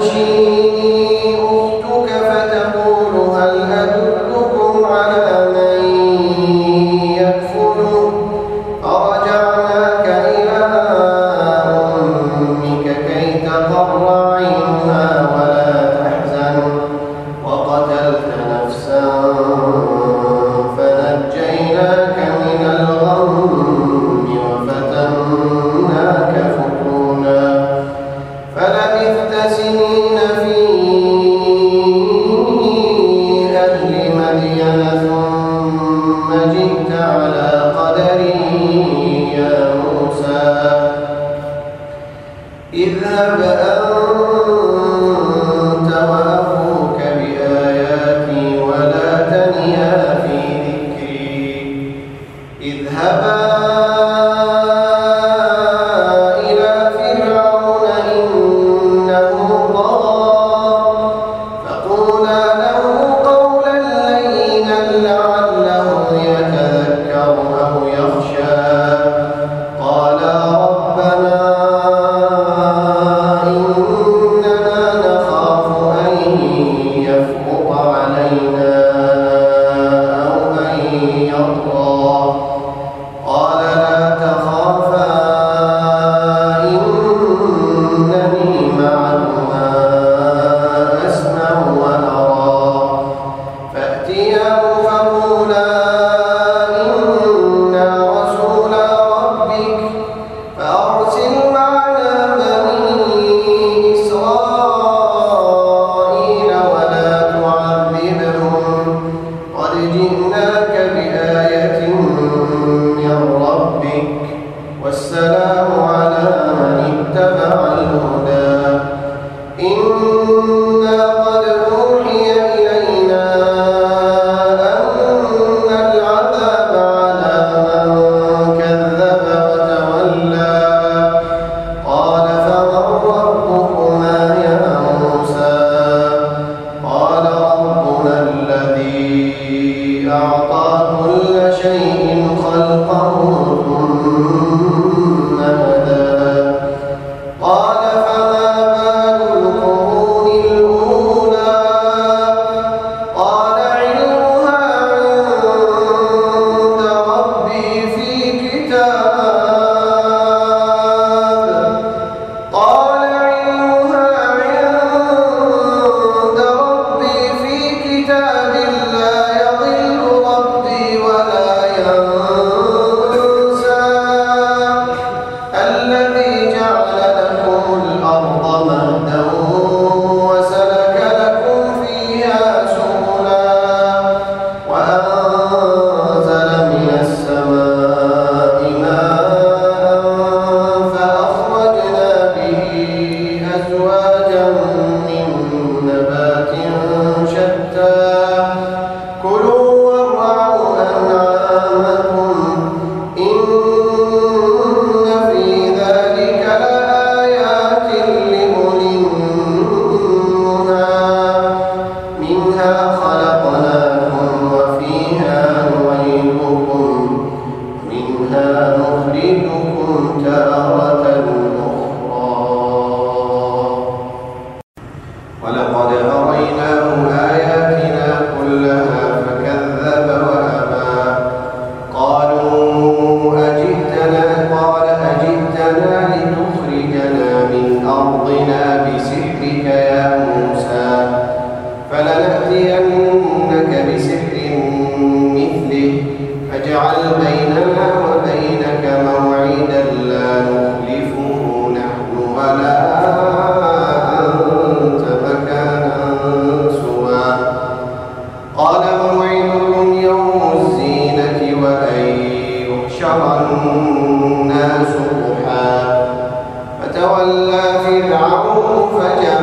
ويلكم هبا تفتروا على الله كذبا